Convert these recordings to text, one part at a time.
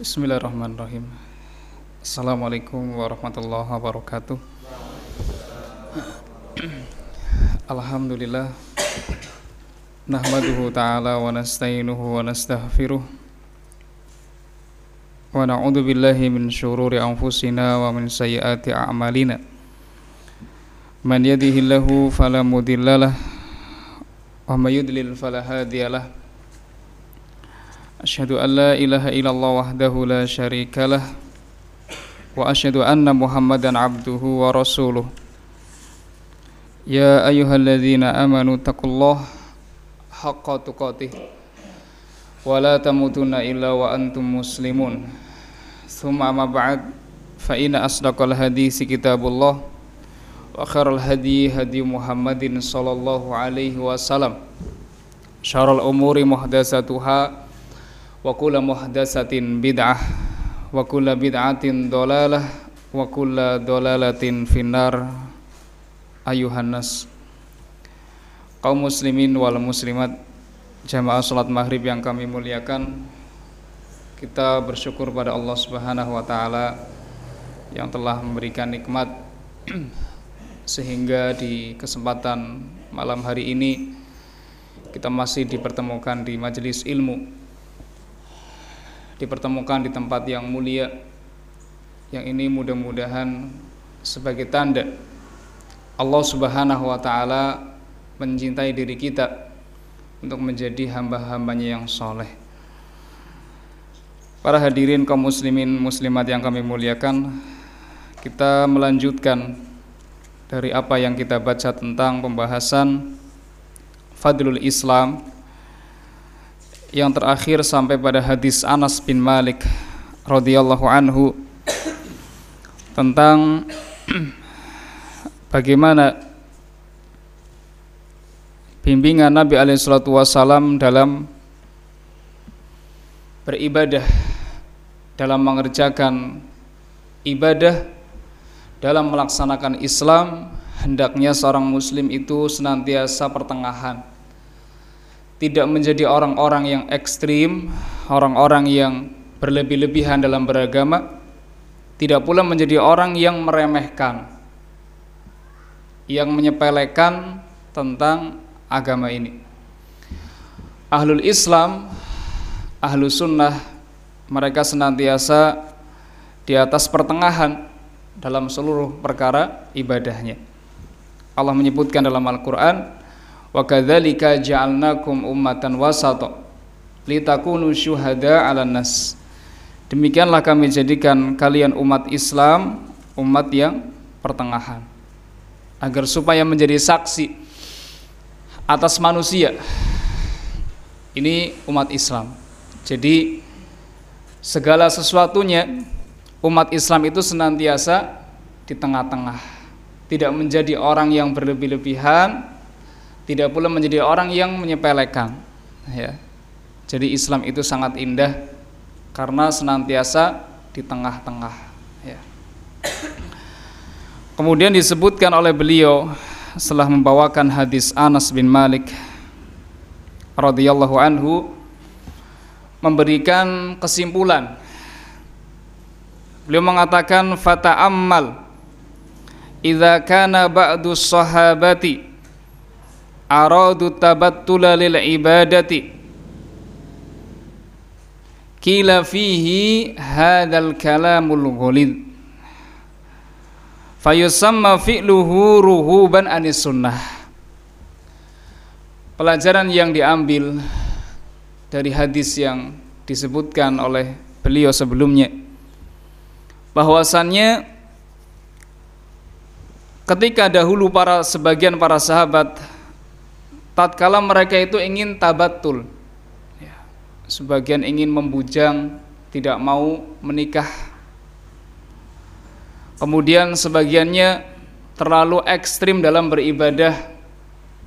Bismillahirrahmanirrahim. Assalamualaikum warahmatullahi wabarakatuh. Alhamdulillah Nahmaduhu ta'ala wa nasta'inuhu wa nasta'firuh. Wa na'udhu billahi min syururi anfusina wa min sayyati a'malina. Man yadihillahu falamudillalah Wa ma yudlil falahadiyalah أشهد أن لا إله إلا الله وحده لا شريك له وأشهد أن محمدا عبده ورسوله يا أيها الذين آمنوا اتقوا الله حق تقاته ولا تموتن إلا وأنتم مسلمون ثم أما بعد فإن أصدق الحديث كتاب الله وخير الهدي هدي محمد صلى الله عليه وسلم شر الأمور محدثاتها wa kulla muhdatsatin bid'ah wa kulla bid'atin dolalah wa kulla dolalatin finnar. Ayuhan nas. Kaum muslimin wal muslimat jamaah salat maghrib yang kami muliakan kita bersyukur pada Allah Subhanahu wa taala yang telah memberikan nikmat. Sehingga di kesempatan malam hari ini kita masih dipertemukan di majelis ilmu dipertemukan di tempat yang mulia yang ini mudah-mudahan sebagai tanda Allah Subhanahu wa taala mencintai diri kita untuk menjadi hamba-hambanya yang soleh. Para hadirin kaum muslimin muslimat yang kami muliakan, kita melanjutkan dari apa yang kita baca tentang pembahasan Fadlul Islam yang terakhir sampai pada hadis Anas bin Malik radhiyallahu anhu tentang bagaimana bimbingan Nabi alaihissalatu wassalam dalam beribadah dalam mengerjakan ibadah dalam melaksanakan Islam hendaknya seorang muslim itu senantiasa pertengahan tidak menjadi orang-orang yang ekstrim, orang-orang yang berlebih-lebihan dalam beragama, tidak pula menjadi orang yang meremehkan, yang menyepelekan tentang agama ini. Ahlul Islam, ahlu sunnah, mereka senantiasa di atas pertengahan dalam seluruh perkara ibadahnya. Allah menyebutkan dalam Al-Quran, Wa kadzalika ja'alnakum ummatan wasata litakunu syuhada 'alan nas. Demikianlah kami jadikan kalian umat Islam umat yang pertengahan agar supaya menjadi saksi atas manusia. Ini umat Islam. Jadi segala sesuatunya umat Islam itu senantiasa di tengah-tengah. Tidak menjadi orang yang berlebih-lebihan tidak pula menjadi orang yang menyepelekan ya. Jadi Islam itu sangat indah karena senantiasa di tengah-tengah ya. Kemudian disebutkan oleh beliau setelah membawakan hadis Anas bin Malik radhiyallahu anhu memberikan kesimpulan. Beliau mengatakan fata ammal idza kana ba'du sahabati aradu tabattula lil ibadati. Kila fihi hadzal kalamul ghalid fayusamma fi'luhu ruhuban anis sunnah. Pelajaran yang diambil dari hadis yang disebutkan oleh beliau sebelumnya bahwasannya ketika dahulu para sebagian para sahabat tatkala mereka itu ingin tabatul ya, sebagian ingin membujang tidak mau menikah. Kemudian sebagiannya terlalu ekstrim dalam beribadah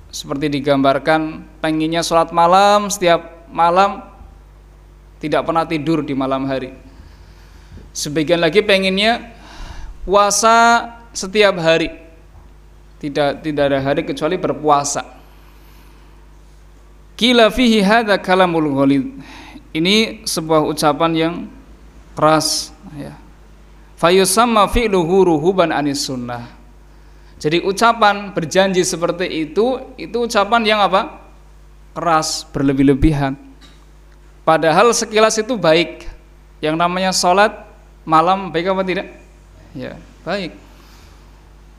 seperti digambarkan pengennya sholat malam setiap malam tidak pernah tidur di malam hari. Sebagian lagi pengennya puasa setiap hari. Tidak tidak ada hari kecuali berpuasa Kila fihi hadza kalamul ghalid. Ini sebuah ucapan yang keras ya. Fayusamma fi'luhu ruhuban anis sunnah. Jadi ucapan berjanji seperti itu itu ucapan yang apa? Keras berlebih-lebihan. Padahal sekilas itu baik. Yang namanya sholat malam baik apa tidak? Ya baik.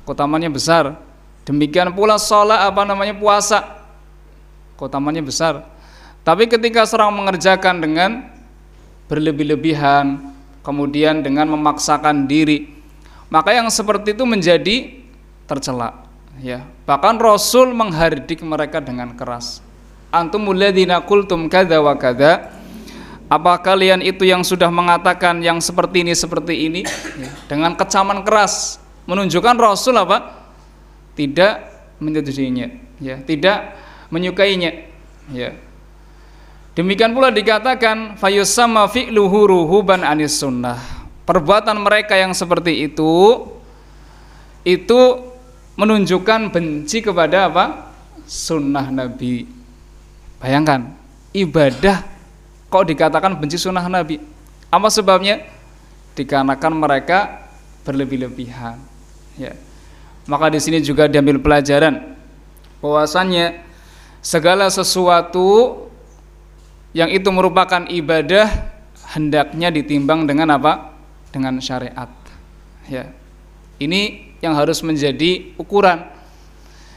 Kotamannya besar. Demikian pula sholat apa namanya puasa kotamannya besar tapi ketika seorang mengerjakan dengan berlebih-lebihan, kemudian dengan memaksakan diri, maka yang seperti itu menjadi tercela. Ya, bahkan Rasul menghardik mereka dengan keras. Antum ladzina qultum kadza wa kadza. Apa kalian itu yang sudah mengatakan yang seperti ini seperti ini ya, dengan kecaman keras menunjukkan Rasul apa? Tidak menyetujuinya, ya, tidak menyukainya. Ya, Demikian pula dikatakan fayusamma fi'luhu ruhuban anis sunnah. Perbuatan mereka yang seperti itu itu menunjukkan benci kepada apa? Sunnah Nabi. Bayangkan, ibadah kok dikatakan benci sunnah Nabi. Apa sebabnya? Dikarenakan mereka berlebih-lebihan. Ya. Maka di sini juga diambil pelajaran bahwasannya segala sesuatu yang itu merupakan ibadah hendaknya ditimbang dengan apa? Dengan syariat. Ya. Ini yang harus menjadi ukuran.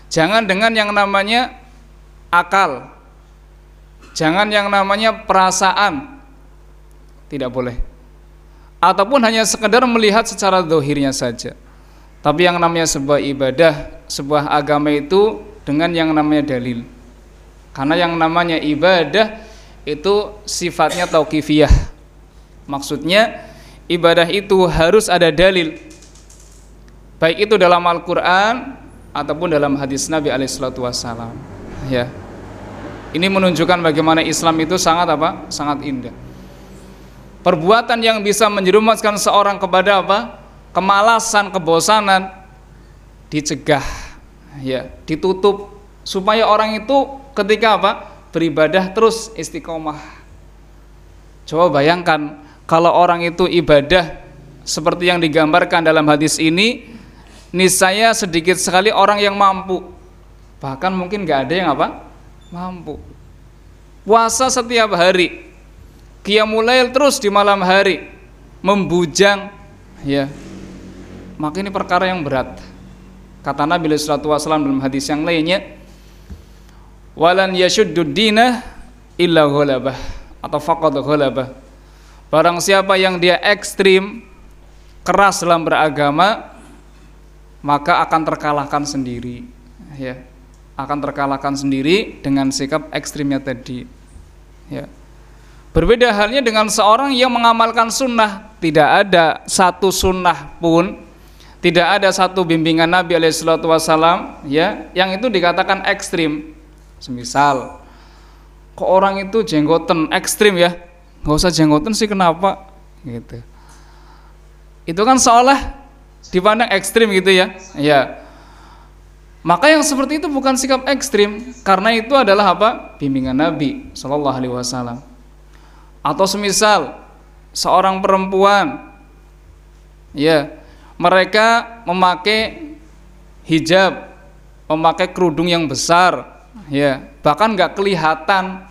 Jangan dengan yang namanya akal. Jangan yang namanya perasaan. Tidak boleh. Ataupun hanya sekedar melihat secara dohirnya saja. Tapi yang namanya sebuah ibadah, sebuah agama itu dengan yang namanya dalil. Karena yang namanya ibadah itu sifatnya tauqifiyah. Maksudnya ibadah itu harus ada dalil. Baik itu dalam Al-Qur'an ataupun dalam hadis Nabi alaihissalatu wassalam. Ya. Ini menunjukkan bagaimana Islam itu sangat apa? Sangat indah. Perbuatan yang bisa menjerumuskan seorang kepada apa? Kemalasan, kebosanan dicegah, ya, ditutup supaya orang itu ketika apa? beribadah terus istiqomah. Coba bayangkan kalau orang itu ibadah seperti yang digambarkan dalam hadis ini, niscaya sedikit sekali orang yang mampu. Bahkan mungkin nggak ada yang apa? Mampu. Puasa setiap hari, qiyamulail terus di malam hari, membujang, ya. Maka ini perkara yang berat. Kata Nabi Sallallahu Alaihi Wasallam dalam hadis yang lainnya, walan yashuddud dina illa ghalabah atau faqad ghalabah. Barang siapa yang dia ekstrim keras dalam beragama maka akan terkalahkan sendiri ya. Akan terkalahkan sendiri dengan sikap ekstrimnya tadi ya. Berbeda halnya dengan seorang yang mengamalkan sunnah tidak ada satu sunnah pun tidak ada satu bimbingan Nabi Alaihissalam ya yang itu dikatakan ekstrim Semisal kok orang itu jenggoten ekstrim ya, nggak usah jenggoten sih kenapa? Gitu. Itu kan seolah dipandang ekstrim gitu ya. Ya. Maka yang seperti itu bukan sikap ekstrim karena itu adalah apa? bimbingan Nabi Shallallahu alaihi wasallam. Atau semisal seorang perempuan ya, mereka memakai hijab, memakai kerudung yang besar, ya bahkan nggak kelihatan.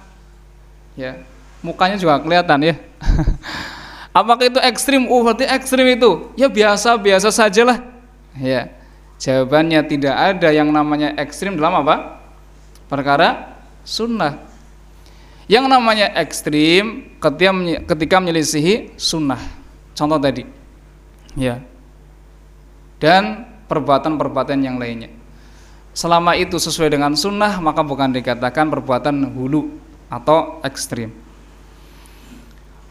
Ya mukanya juga kelihatan ya. Apakah itu ekstrim? Uh berarti ekstrim itu. Ya biasa biasa sajalah. Ya jawabannya tidak ada yang namanya ekstrim dalam apa? Perkara sunnah. Yang namanya ekstrim ketika ketika menyelisihi sunnah. Contoh tadi. Ya. Dan perbuatan-perbuatan yang lainnya selama itu sesuai dengan sunnah maka bukan dikatakan perbuatan hulu atau ekstrim.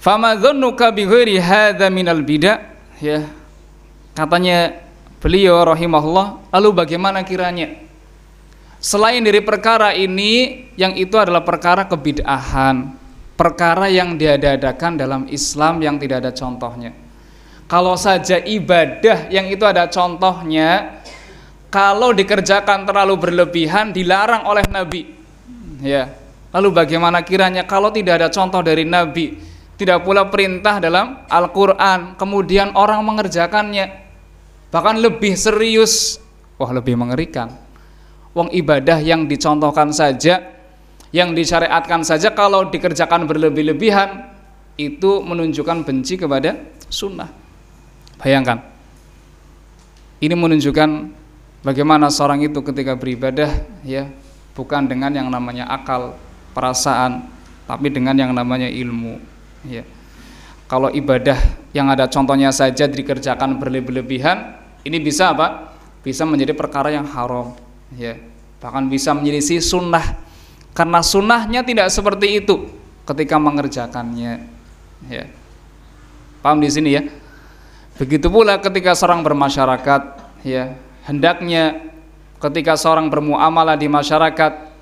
Fama dzannuka bi ghairi hadza minal bid'ah ya. Katanya beliau rahimahullah, lalu bagaimana kiranya selain dari perkara ini yang itu adalah perkara kebid'ahan, perkara yang diadakan dalam Islam yang tidak ada contohnya. Kalau saja ibadah yang itu ada contohnya, kalau dikerjakan terlalu berlebihan dilarang oleh Nabi. Ya. Lalu bagaimana kiranya kalau tidak ada contoh dari Nabi tidak pula perintah dalam Al-Qur'an, kemudian orang mengerjakannya bahkan lebih serius, wah lebih mengerikan. Wong ibadah yang dicontohkan saja, yang disyariatkan saja kalau dikerjakan berlebih-lebihan itu menunjukkan benci kepada sunnah. Bayangkan, ini menunjukkan bagaimana seorang itu ketika beribadah ya bukan dengan yang namanya akal, perasaan, tapi dengan yang namanya ilmu. Ya. Kalau ibadah yang ada contohnya saja dikerjakan berlebih-lebihan, ini bisa apa? Bisa menjadi perkara yang haram. Ya. Bahkan bisa menjadi si sunnah. Karena sunnahnya tidak seperti itu ketika mengerjakannya. Ya. Paham di sini ya? Begitu pula ketika seorang bermasyarakat, ya hendaknya ketika seorang bermuamalah di masyarakat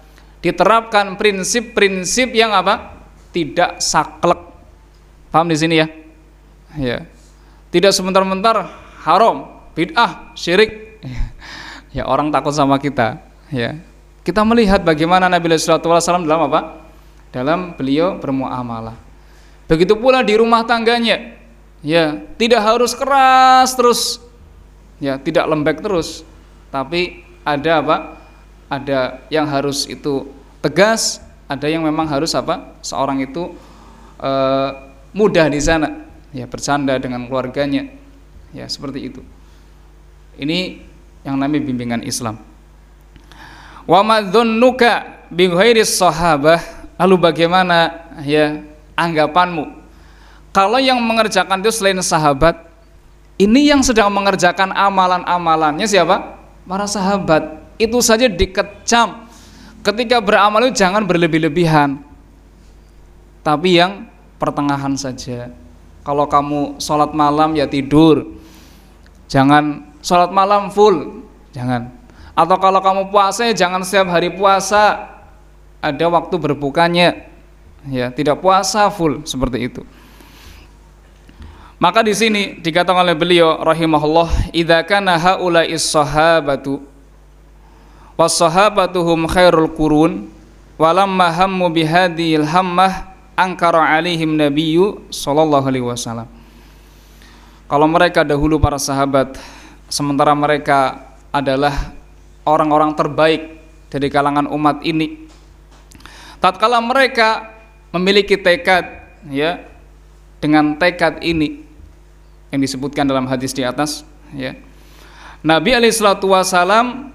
diterapkan prinsip-prinsip yang apa? Tidak saklek. Paham di sini ya? Ya. Tidak sebentar-bentar haram, bid'ah, syirik. Ya orang takut sama kita, ya. Kita melihat bagaimana Nabi Sallallahu Alaihi Wasallam dalam apa? Dalam beliau bermuamalah. Begitu pula di rumah tangganya, ya tidak harus keras terus, ya tidak lembek terus, tapi ada apa? Ada yang harus itu tegas, ada yang memang harus apa? Seorang itu e, mudah di sana, ya bercanda dengan keluarganya, ya seperti itu. Ini yang namanya bimbingan Islam. Wa madzunnuka bi sahabah lalu bagaimana ya anggapanmu kalau yang mengerjakan itu selain sahabat ini yang sedang mengerjakan amalan-amalannya siapa? Para sahabat. Itu saja dikecam. Ketika beramal itu jangan berlebih-lebihan. Tapi yang pertengahan saja. Kalau kamu sholat malam ya tidur. Jangan sholat malam full. Jangan. Atau kalau kamu puasa ya jangan setiap hari puasa. Ada waktu berbukanya. Ya tidak puasa full seperti itu maka di sini dikatakan oleh beliau rahimahullah, "Idza kana haula'is sahabatu was sahabatuhum khairul qurun walamma hammu bihadhil hammah angkara alaihim nabiyyu sallallahu alaihi wasallam." Kalau mereka dahulu para sahabat sementara mereka adalah orang-orang terbaik dari kalangan umat ini. Tatkala mereka memiliki tekad ya dengan tekad ini yang disebutkan dalam hadis di atas ya. Nabi alaihissalatu wasalam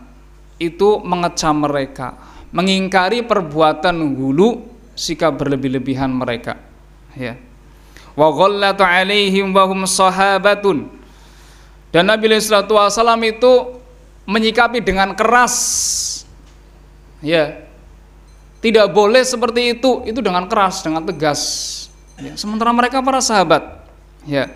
itu mengecam mereka, mengingkari perbuatan hulu sikap berlebih-lebihan mereka ya. Wa ghallatu alaihim wa hum sahabatun. Dan Nabi alaihissalatu wasalam itu menyikapi dengan keras ya. Tidak boleh seperti itu, itu dengan keras, dengan tegas. Ya. Sementara mereka para sahabat ya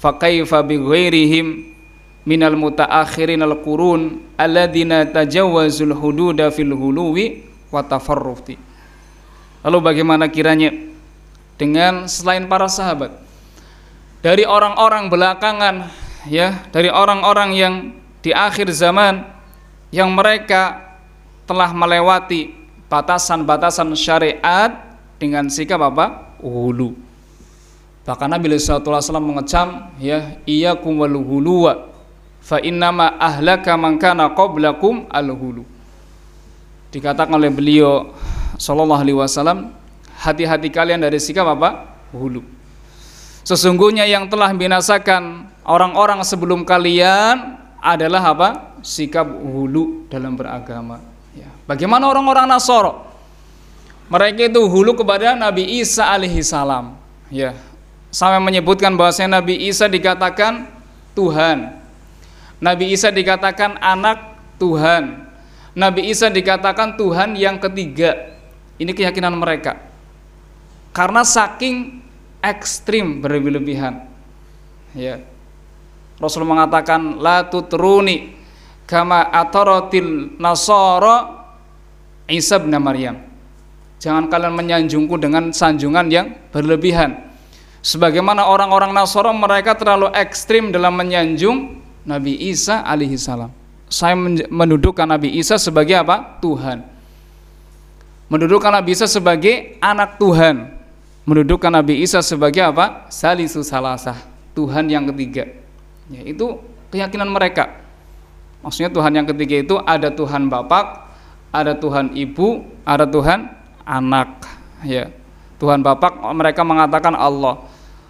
fakaifa bi ghairihim minal mutaakhirin al qurun alladzina tajawazul hududa fil huluwi wa lalu bagaimana kiranya dengan selain para sahabat? Dari orang-orang belakangan ya dari orang-orang yang di akhir zaman yang mereka telah melewati batasan-batasan syariat dengan sikap apa? Hulu Bahkan Nabi SAW mengecam ya iyyakum wal huluwa fa innama ahlaka man kana qablakum al. Dikatakan oleh beliau sallallahu alaihi wasallam, hati-hati kalian dari sikap apa? Hulu. Sesungguhnya yang telah binasakan orang-orang sebelum kalian adalah apa? Sikap hulu dalam beragama. Ya. Bagaimana orang-orang Nasoro? Mereka itu hulu kepada Nabi Isa alaihi salam. Ya, sampai menyebutkan bahwasanya Nabi Isa dikatakan Tuhan. Nabi Isa dikatakan anak Tuhan. Nabi Isa dikatakan Tuhan yang ketiga. Ini keyakinan mereka. Karena saking ekstrim berlebih-lebihan. Ya. Rasul mengatakan la tutruni kama ataratil nasara Isa bin Maryam. Jangan kalian menyanjungku dengan sanjungan yang berlebihan Sebagaimana orang-orang Nasoro mereka terlalu ekstrim dalam menyanjung Nabi Isa alaihi salam. Saya mendudukkan Nabi Isa sebagai apa? Tuhan. Mendudukkan Nabi Isa sebagai anak Tuhan. Mendudukkan Nabi Isa sebagai apa? Salisu salasah, Tuhan yang ketiga. Ya, itu keyakinan mereka. Maksudnya Tuhan yang ketiga itu ada Tuhan Bapak, ada Tuhan Ibu, ada Tuhan Anak. Ya. Tuhan Bapak mereka mengatakan Allah.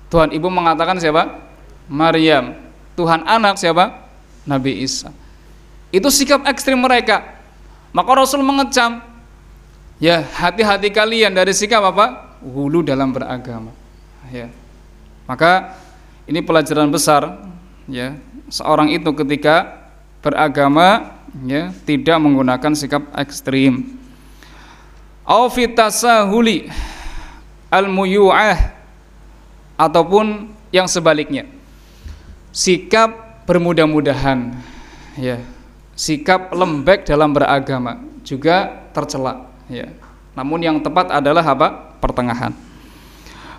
Tuhan Ibu mengatakan siapa? Maryam. Tuhan Anak siapa? Nabi Isa. Itu sikap ekstrim mereka. Maka Rasul mengecam, ya hati-hati kalian dari sikap apa? Hulu dalam beragama. Ya. Maka ini pelajaran besar ya seorang itu ketika beragama ya tidak menggunakan sikap ekstrim au fitasahuli al muyu'ah ataupun yang sebaliknya. Sikap bermudah-mudahan ya. Sikap lembek dalam beragama juga tercela ya. Namun yang tepat adalah apa? Pertengahan.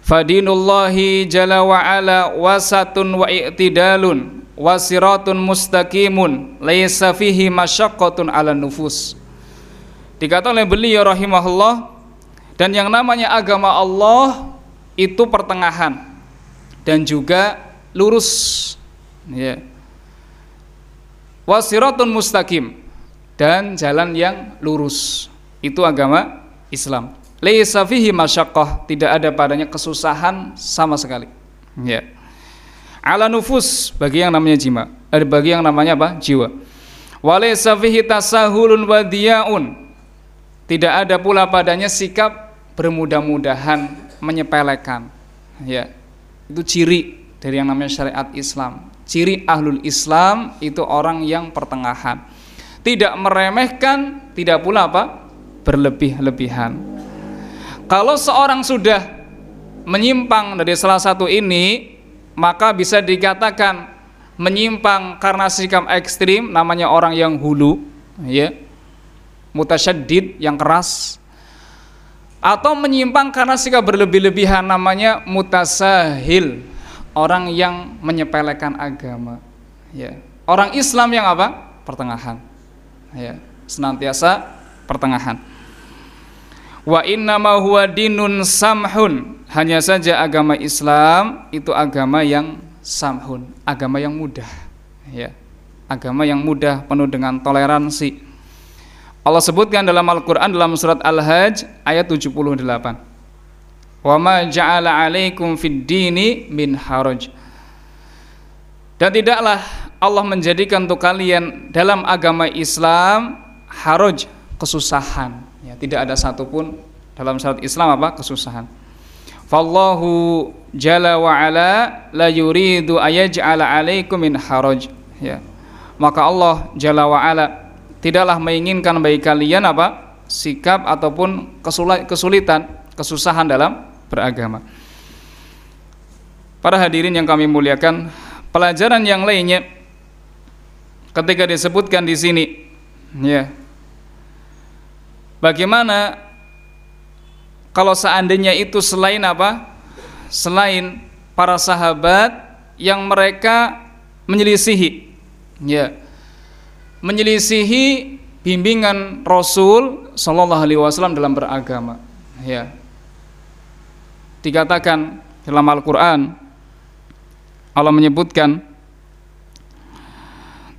Fadinullahi jalla wa ala wasatun wa i'tidalun wasiratun mustaqimun laisa fihi masyaqqatun ala nufus. Dikatakan oleh beliau rahimahullah dan yang namanya agama Allah itu pertengahan dan juga lurus. Ya. Wasiratun mustaqim dan jalan yang lurus. Itu agama Islam. Laisa fihi tidak ada padanya kesusahan sama sekali. Ya. Ala nufus bagi yang namanya jima ada bagi yang namanya apa? Jiwa. Walaysa fihi tasahulun wadiyaun tidak ada pula padanya sikap bermudah-mudahan menyepelekan. Ya. Itu ciri dari yang namanya syariat Islam. Ciri ahlul Islam itu orang yang pertengahan. Tidak meremehkan tidak pula apa? Berlebih-lebihan. Kalau seorang sudah menyimpang dari salah satu ini maka bisa dikatakan menyimpang karena sikap ekstrim namanya orang yang hulu ya mutasyaddid yang keras atau menyimpang karena sikap berlebih-lebihan namanya mutasahil orang yang menyepelekan agama. Ya. Orang Islam yang apa? Pertengahan. Ya. Senantiasa pertengahan. Wa inna ma huwa dinun samhun. Hanya saja agama Islam itu agama yang samhun, agama yang mudah, ya. Agama yang mudah penuh dengan toleransi. Allah sebutkan dalam Al-Qur'an dalam surat Al-Hajj ayat 78. Wa ma ja'ala 'alaikum fid dini min haraj. Dan tidaklah Allah menjadikan untuk kalian dalam agama Islam haraj, kesusahan. Ya, tidak ada satupun dalam syariat Islam apa? kesusahan. Fallahu jalla wa ala la yuridu ayaj'ala alaikum min haraj. Ya. Maka Allah jalla wa ala tidaklah menginginkan bagi kalian apa? sikap ataupun kesulitan, kesusahan dalam beragama. Para hadirin yang kami muliakan, pelajaran yang lainnya ketika disebutkan di sini ya. Bagaimana kalau seandainya itu selain apa? Selain para sahabat yang mereka menyelisihi ya. Menyelisihi bimbingan Rasul sallallahu alaihi wasallam dalam beragama ya. Dikatakan dalam Al-Qur'an Allah menyebutkan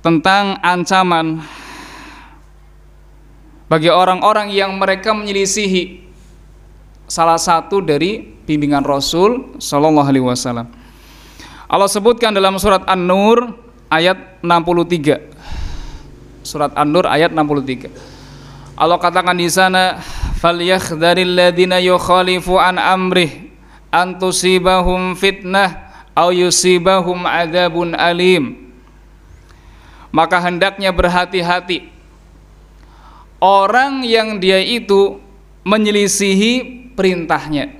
tentang ancaman bagi orang-orang yang mereka menyelisihi salah satu dari bimbingan Rasul Shallallahu Alaihi Wasallam. Allah sebutkan dalam surat An-Nur ayat 63. Surat An-Nur ayat 63. Allah katakan di sana falyakhdharil ladzina yukhalifu an amrih an tusibahum fitnah au yusibahum adzabun alim. Maka hendaknya berhati-hati orang yang dia itu menyelisihi perintahnya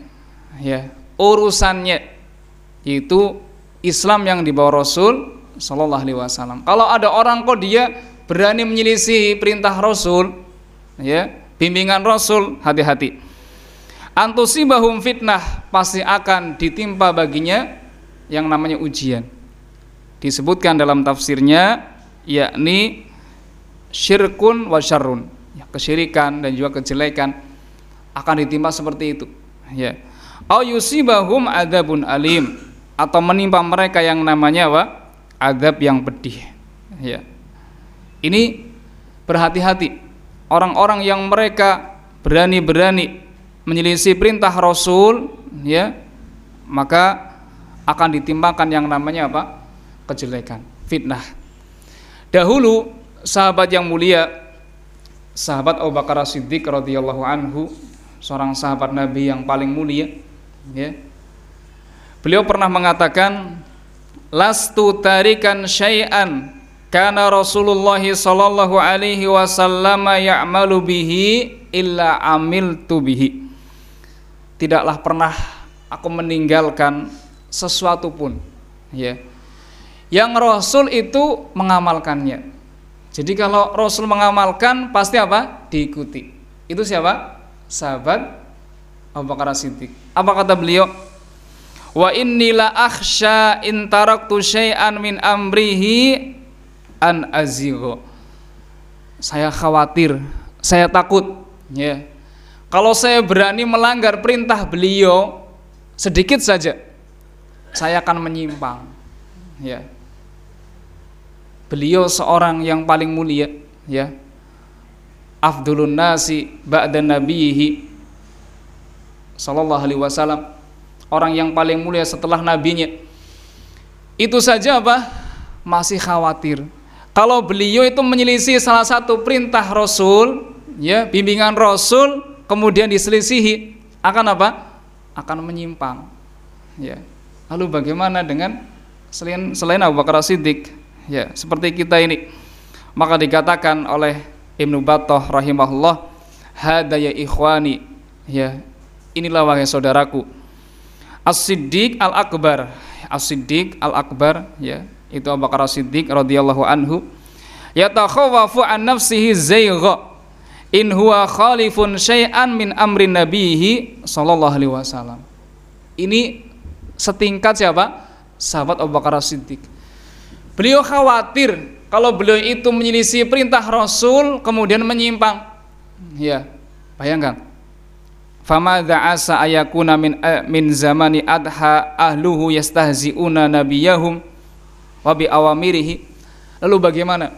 ya urusannya itu Islam yang dibawa Rasul Shallallahu Alaihi Wasallam kalau ada orang kok dia berani menyelisih perintah Rasul ya bimbingan Rasul hati-hati antusibahum fitnah pasti akan ditimpa baginya yang namanya ujian disebutkan dalam tafsirnya yakni syirkun wa syarrun ya, kesyirikan dan juga kejelekan akan ditimpa seperti itu ya au yusibahum adzabun alim atau menimpa mereka yang namanya apa? Adab yang pedih. Ya. Ini berhati-hati orang-orang yang mereka berani-berani menyelisih perintah Rasul ya maka akan ditimpakan yang namanya apa? kejelekan, fitnah. Dahulu sahabat yang mulia sahabat Abu Bakar Siddiq radhiyallahu anhu seorang sahabat Nabi yang paling mulia ya Beliau pernah mengatakan lastu tarikan syai'an karena Rasulullah sallallahu alaihi wasallam ya'malu bihi illa amiltu bihi. Tidaklah pernah aku meninggalkan sesuatu pun ya. Yang Rasul itu mengamalkannya. Jadi kalau Rasul mengamalkan pasti apa? Diikuti. Itu siapa? Sahabat Abu Bakar Siddiq. Apa kata beliau? wa inni la akhsha in taraktu syai'an min amrihi an azigho. Saya khawatir saya takut ya. Kalau saya berani melanggar perintah beliau sedikit saja saya akan menyimpang ya. Beliau seorang yang paling mulia ya. Afdulun nasi ba'da nabiyihi sallallahu alaihi wasallam. Orang yang paling mulia setelah nabinya. Itu saja apa masih khawatir kalau beliau itu menyelisih salah satu perintah Rasul ya bimbingan Rasul kemudian diselisihi akan apa? Akan menyimpang ya. Lalu bagaimana dengan selain selain Abu Bakar Siddiq ya seperti kita ini. Maka dikatakan oleh Ibnu Battah rahimahullah hadaya ikhwani. Ya inilah wahai saudaraku. As-Siddiq Al-Akbar. As-Siddiq Al-Akbar ya, itu Abu Bakar As-Siddiq radhiyallahu anhu. Yatakhawafu an nafsihi zaygha in huwa khalifun syai'an min amri nabihi sallallahu alaihi wasallam. Ini setingkat siapa? Sahabat Abu Bakar As-Siddiq. Beliau khawatir kalau beliau itu menyelisih perintah Rasul kemudian menyimpang. Ya, bayangkan famadza asa ayakuna min eh, min zamani adha ahluhu yastahziuna nabiyahum wa bi awamirihi. Lalu bagaimana?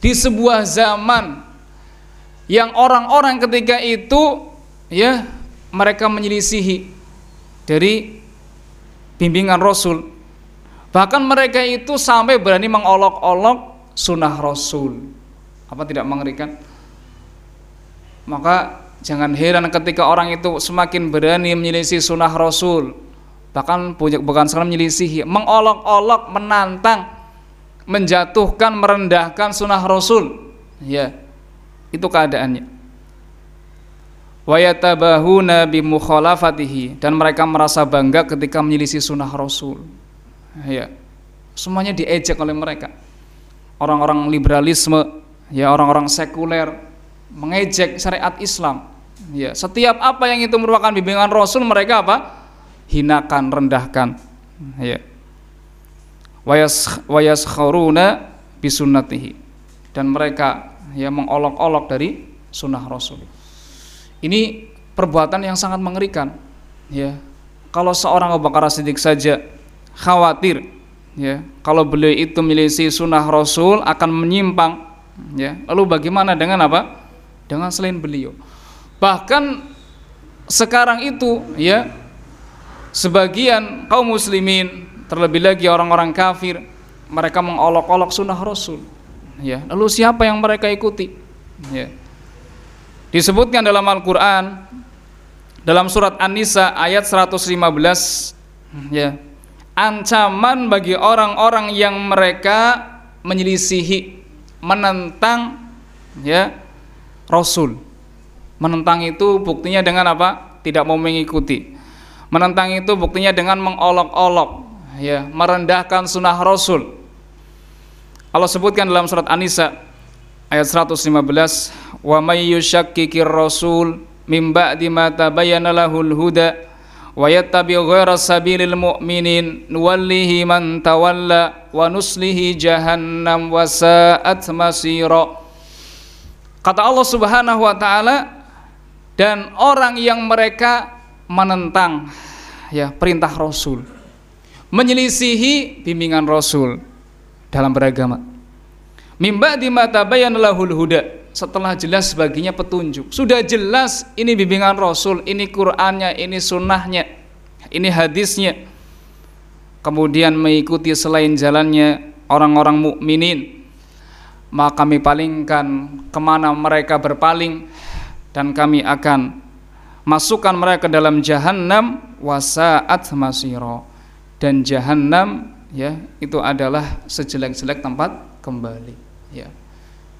Di sebuah zaman yang orang-orang ketika itu ya mereka menyelisihi dari bimbingan Rasul. Bahkan mereka itu sampai berani mengolok-olok sunnah Rasul. Apa tidak mengerikan? Maka Jangan heran ketika orang itu semakin berani menyelisih sunnah Rasul Bahkan bukan sekali menyelisih Mengolok-olok, menantang Menjatuhkan, merendahkan sunnah Rasul. Ya, itu keadaannya. Wayatabahuna bimukhalafatihi. Dan mereka merasa bangga ketika menyelisih sunnah Rasul. Ya, semuanya diejek oleh mereka. Orang-orang liberalisme Ya orang-orang sekuler mengejek syariat Islam. Ya, setiap apa yang itu merupakan bimbingan Rasul mereka apa? Hinakan, rendahkan. Ya. Wayas wayaskharuna bisunnatihi. Dan mereka ya mengolok-olok dari sunnah Rasul. Ini perbuatan yang sangat mengerikan. Ya. Kalau seorang Abu Bakar Siddiq saja khawatir ya, kalau beliau itu milisi sunnah Rasul akan menyimpang ya. Lalu bagaimana dengan apa? dengan selain beliau. Bahkan sekarang itu ya sebagian kaum muslimin terlebih lagi orang-orang kafir mereka mengolok-olok sunnah Rasul. Ya, lalu siapa yang mereka ikuti? Ya. Disebutkan dalam Al-Qur'an dalam surat An-Nisa ayat 115 ya. Ancaman bagi orang-orang yang mereka menyelisihi, menentang ya Rasul. Menentang itu buktinya dengan apa? Tidak mau mengikuti. Menentang itu buktinya dengan mengolok-olok, ya, merendahkan sunnah Rasul. Allah sebutkan dalam surat An-Nisa ayat 115, "Wa may yushakkikir rasul mim ba'di ma tabayyana lahul huda wa yattabi' ghayra sabilil mu'minin nuwallihi man tawalla wa nuslihi jahannam wa sa'at masira." Kata Allah Subhanahu wa taala dan orang yang mereka menentang ya perintah Rasul, menyelisihi bimbingan Rasul dalam beragama. Mimba di mata bayan lahul huda setelah jelas baginya petunjuk. Sudah jelas ini bimbingan Rasul, ini Qur'annya, ini sunnahnya, ini hadisnya. Kemudian mengikuti selain jalannya orang-orang mukminin, maka kami palingkan ke mana mereka berpaling dan kami akan masukkan mereka ke dalam jahanam wasaat masiro. Dan jahanam ya itu adalah sejelek-jelek tempat kembali ya.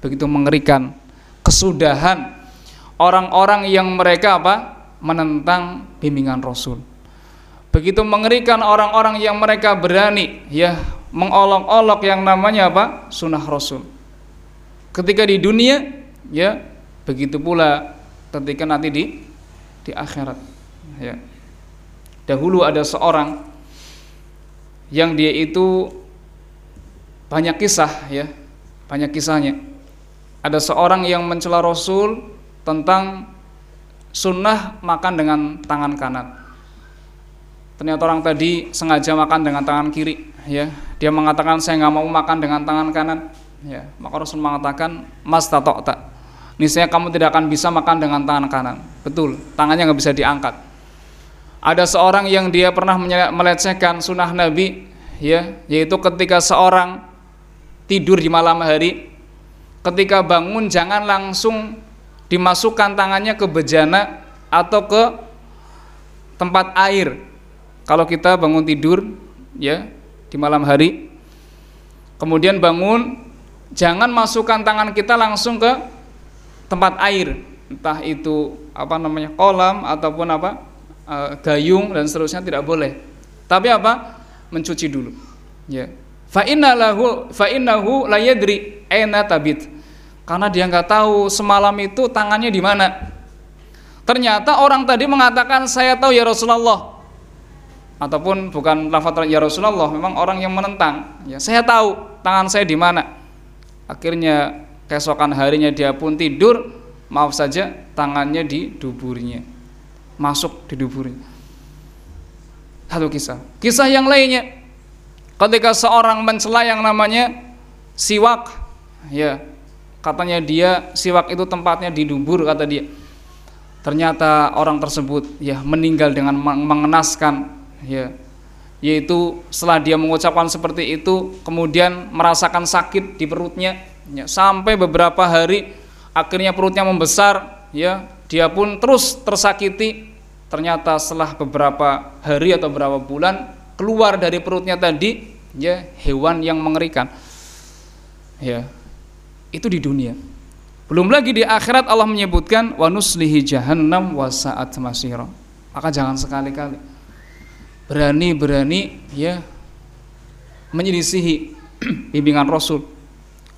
Begitu mengerikan kesudahan orang-orang yang mereka apa? Menentang bimbingan Rasul. Begitu mengerikan orang-orang yang mereka berani ya mengolok-olok yang namanya apa? Sunnah Rasul. Ketika di dunia ya begitu pula ketika nanti di di akhirat. Ya. Dahulu ada seorang yang dia itu banyak kisah ya. Banyak kisahnya. Ada seorang yang mencela Rasul tentang sunnah makan dengan tangan kanan. Ternyata orang tadi sengaja makan dengan tangan kiri ya. Dia mengatakan saya nggak mau makan dengan tangan kanan. Ya. Maka Rasul mengatakan mas tato tak niscaya kamu tidak akan bisa makan dengan tangan kanan. Betul, tangannya nggak bisa diangkat. Ada seorang yang dia pernah melecehkan sunnah Nabi, ya, yaitu ketika seorang tidur di malam hari, ketika bangun jangan langsung dimasukkan tangannya ke bejana atau ke tempat air. Kalau kita bangun tidur, ya, di malam hari, kemudian bangun, jangan masukkan tangan kita langsung ke tempat air entah itu apa namanya kolam ataupun apa e, gayung dan seterusnya tidak boleh. Tapi apa? Mencuci dulu. Ya. Fa innalahu fa innahu la aina tabit. Karena dia nggak tahu semalam itu tangannya di mana. Ternyata orang tadi mengatakan saya tahu ya Rasulullah. Ataupun bukan lafaz ya Rasulullah memang orang yang menentang. Ya saya tahu tangan saya di mana. Akhirnya keesokan harinya dia pun tidur maaf saja tangannya di duburnya. Masuk di duburnya. Satu kisah. Kisah yang lainnya. Ketika seorang mencela yang namanya siwak. Ya katanya dia siwak itu tempatnya di dubur kata dia. Ternyata orang tersebut ya meninggal dengan mengenaskan ya. Yaitu setelah dia mengucapkan seperti itu kemudian merasakan sakit di perutnya ya, sampai beberapa hari akhirnya perutnya membesar ya. Dia pun terus tersakiti. Ternyata setelah beberapa hari atau beberapa bulan keluar dari perutnya tadi ya hewan yang mengerikan. Ya itu di dunia. Belum lagi di akhirat Allah menyebutkan wa nuslihi jahannam wa sa'at masira. Maka jangan sekali-kali. Berani-berani ya menyelisihi bimbingan Rasul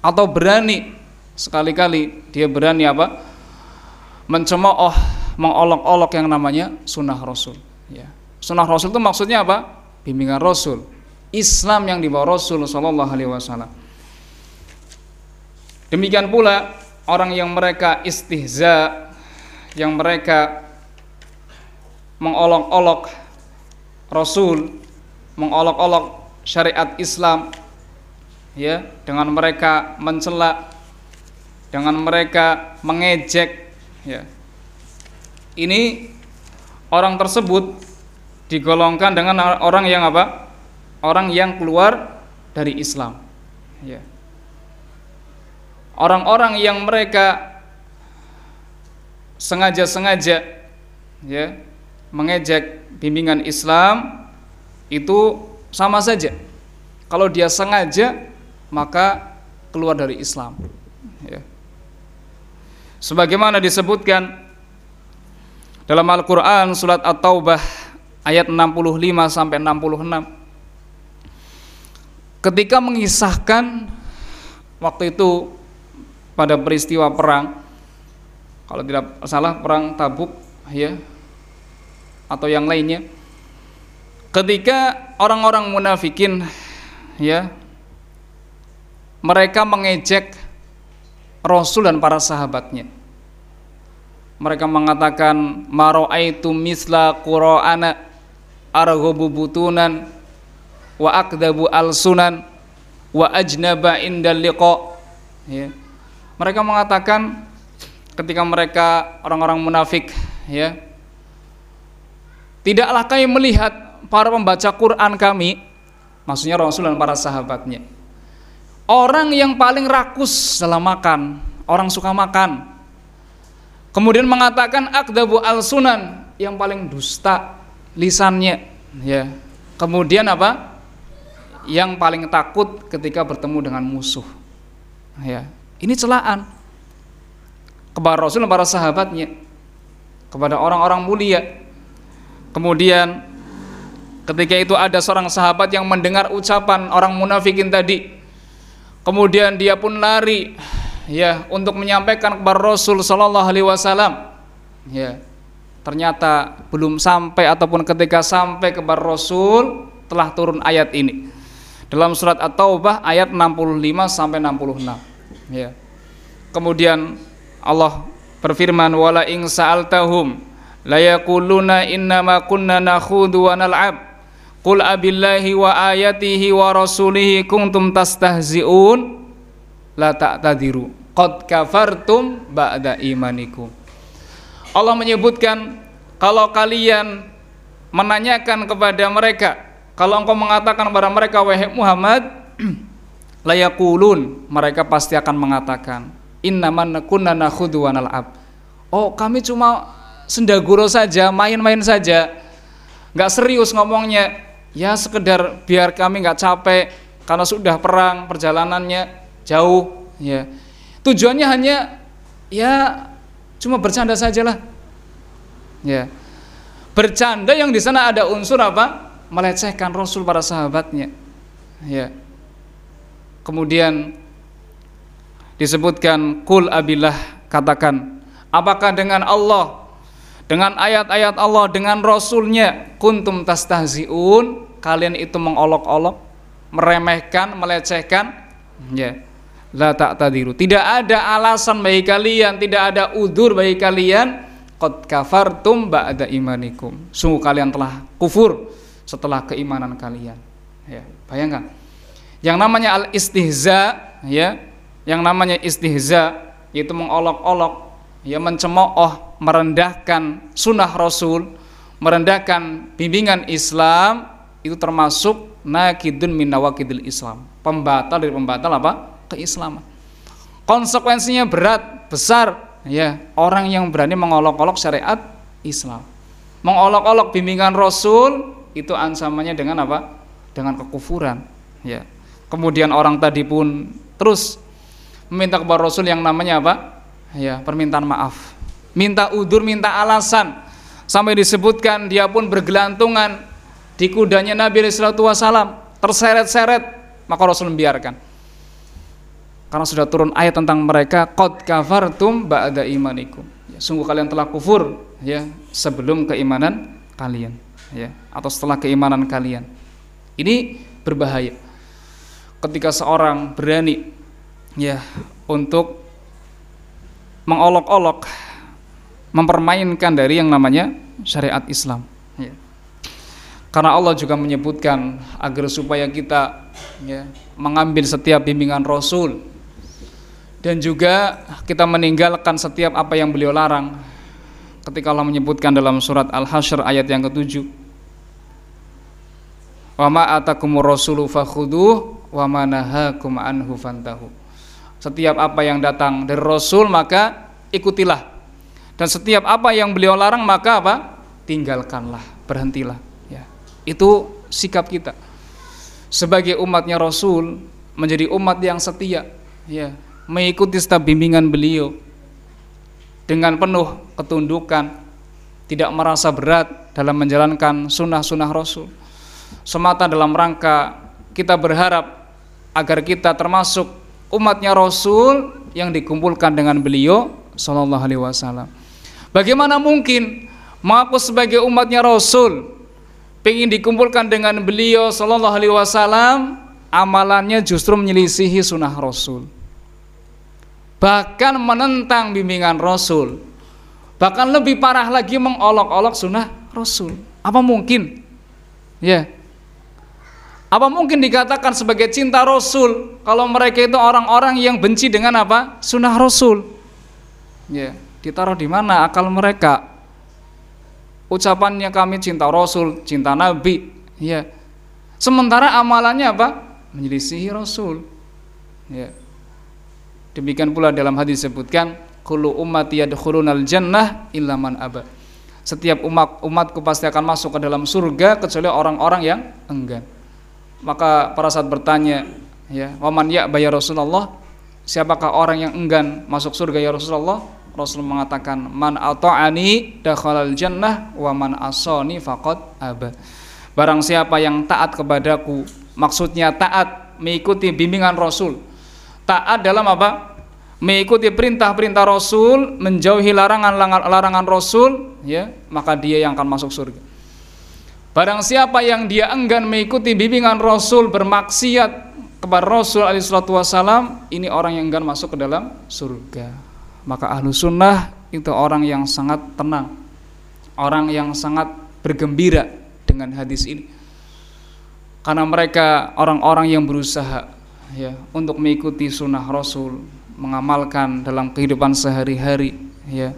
atau berani sekali-kali dia berani apa? Mencemooh mengolok-olok yang namanya sunnah Rasul ya. Sunnah Rasul itu maksudnya apa? Bimbingan Rasul. Islam yang dibawa Rasul Wasallam. Demikian pula orang yang mereka istihza yang mereka mengolok-olok Rasul mengolok-olok syariat Islam ya dengan mereka mencela dengan mereka mengejek ya. Ini orang tersebut digolongkan dengan orang yang apa? Orang yang keluar dari Islam ya. Orang-orang yang mereka sengaja-sengaja ya mengejek bimbingan Islam itu sama saja. Kalau dia sengaja maka keluar dari Islam. Ya. Sebagaimana disebutkan dalam Al-Quran surat At-Taubah ayat 65 sampai 66 ketika mengisahkan waktu itu pada peristiwa perang kalau tidak salah perang Tabuk ya atau yang lainnya ketika orang-orang munafikin ya mereka mengejek Rasul dan para sahabatnya. mereka mengatakan maro'aitu misla qura'ana arghabu butunan wa akdabu al-sunan wa ajnaba indal liqa ya. mereka mengatakan ketika mereka orang-orang munafik ya tidaklah kami melihat para pembaca Quran kami maksudnya Rasul dan para sahabatnya orang yang paling rakus dalam makan orang suka makan Kemudian mengatakan akdabu al sunan yang paling dusta lisannya, ya. Kemudian apa? Yang paling takut ketika bertemu dengan musuh. Ya. Ini celaan kepada Rasul dan para sahabatnya, kepada orang-orang mulia. Kemudian ketika itu ada seorang sahabat yang mendengar ucapan orang munafikin tadi, kemudian dia pun lari ya untuk menyampaikan kepada Rasul Shallallahu Alaihi Wasallam. Ya ternyata belum sampai ataupun ketika sampai kepada Rasul telah turun ayat ini. Dalam surat At-Taubah ayat 65 sampai 66 ya. Kemudian Allah berfirman wala ing sa'altahum la yaquluna innama kunna nakhudu wa nal'ab qul abillahi wa ayatihi wa rasulihi kuntum tastahzi'un la ta'tadiru qad kafartum ba'da imanikum. Allah menyebutkan kalau kalian menanyakan kepada mereka, kalau engkau mengatakan kepada mereka wahai Muhammad, layakulun, mereka pasti akan mengatakan, innaman kunna nakhudhu wa nal'ab. Oh, kami cuma sendaguro saja, main-main saja. Enggak serius ngomongnya. Ya sekedar biar kami enggak capek karena sudah perang, perjalanannya jauh, ya Tujuannya hanya ya cuma bercanda sajalah. Ya. Bercanda yang di sana ada unsur apa? Melecehkan Rasul para sahabatnya. Ya. Kemudian disebutkan kul abillah katakan apakah dengan Allah dengan ayat-ayat Allah dengan rasulnya kuntum tastahziun kalian itu mengolok-olok meremehkan melecehkan ya la ta'tadiru. Tidak ada alasan bagi kalian, tidak ada udur bagi kalian qad kafartum ba'da imanikum. Sungguh kalian telah kufur setelah keimanan kalian. Ya, bayangkan. Yang namanya al-istihza ya, yang namanya istihza yaitu mengolok-olok, ya mencemooh, merendahkan sunnah Rasul, merendahkan bimbingan Islam itu termasuk nakidun min nawakidil Islam. Pembatal dari pembatal apa? keislaman. Konsekuensinya berat, besar ya. Orang yang berani mengolok-olok syariat Islam. Mengolok-olok bimbingan Rasul itu ancamannya dengan apa? Dengan kekufuran, ya. Kemudian orang tadi pun terus meminta kepada Rasul yang namanya apa? Ya, permintaan maaf. Minta udur, minta alasan. Sampai disebutkan dia pun bergelantungan di kudanya Nabi SAW terseret-seret. Maka Rasul membiarkan. Karena sudah turun ayat tentang mereka qad kafartum ba'da imanikum. Ya, sungguh kalian telah kufur ya sebelum keimanan kalian ya atau setelah keimanan kalian. Ini berbahaya ketika seorang berani ya untuk mengolok-olok mempermainkan dari yang namanya syariat Islam. Ya. karena Allah juga menyebutkan agar supaya kita ya mengambil setiap bimbingan Rasul dan juga kita meninggalkan setiap apa yang beliau larang. Ketika Allah menyebutkan dalam surat Al-Hasyr ayat yang ketujuh wa ma atakumur rasulu fakhuduh wa ma nahakum anhu fantahu. Setiap apa yang datang dari Rasul maka ikutilah dan setiap apa yang beliau larang maka apa tinggalkanlah berhentilah ya itu sikap kita sebagai umatnya Rasul menjadi umat yang setia ya mengikuti setiap bimbingan beliau dengan penuh ketundukan, tidak merasa berat dalam menjalankan sunnah-sunnah Rasul. Semata dalam rangka kita berharap agar kita termasuk umatnya Rasul yang dikumpulkan dengan beliau Sallallahu Alaihi Wasallam. Bagaimana mungkin mengaku sebagai umatnya Rasul ingin dikumpulkan dengan beliau Sallallahu Alaihi Wasallam amalannya justru menyelisihi sunnah Rasul bahkan menentang bimbingan Rasul, Bahkan lebih parah lagi mengolok-olok sunnah Rasul. Apa mungkin? Ya. Apa mungkin dikatakan sebagai cinta Rasul kalau mereka itu orang-orang yang benci dengan apa? Sunnah Rasul. Ya, ditaruh di mana akal mereka? Ucapannya kami cinta Rasul, cinta Nabi, ya. Sementara amalannya apa? Menyelisihi Rasul. Ya. Demikian pula dalam hadis disebutkan kullu ummati yadkhulunal jannah illa man. Setiap umat umatku pasti akan masuk ke dalam surga kecuali orang-orang yang enggan. Maka para saat bertanya, ya, waman ya bayar Rasulullah, siapakah orang yang enggan masuk surga ya Rasulullah? Rasul mengatakan man ata'ani dakhalal jannah wa man asani faqad aba. Barang siapa yang taat kepadaku, maksudnya taat mengikuti bimbingan Rasul. Taat dalam apa? Mengikuti perintah-perintah Rasul, menjauhi larangan-larangan Rasul, ya, maka dia yang akan masuk surga. Barang siapa yang dia enggan mengikuti bimbingan Rasul bermaksiat kepada Rasul alaihi wasallam, ini orang yang enggan masuk ke dalam surga maka ahlu sunnah itu orang yang sangat tenang orang yang sangat bergembira dengan hadis ini. Karena mereka orang-orang yang berusaha ya untuk mengikuti sunnah Rasul mengamalkan dalam kehidupan sehari-hari ya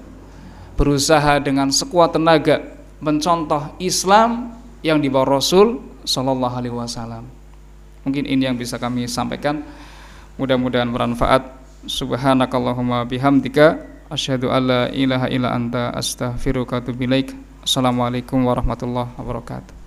berusaha dengan sekuat tenaga mencontoh Islam yang dibawa Rasul Shallallahu Alaihi Wasallam. Mungkin ini yang bisa kami sampaikan. Mudah-mudahan bermanfaat subhanakallahumma bihamdika asyhadu alla ilaha illa anta astaghfiruka wa atubu ilaik. Assalamualaikum warahmatullahi wabarakatuh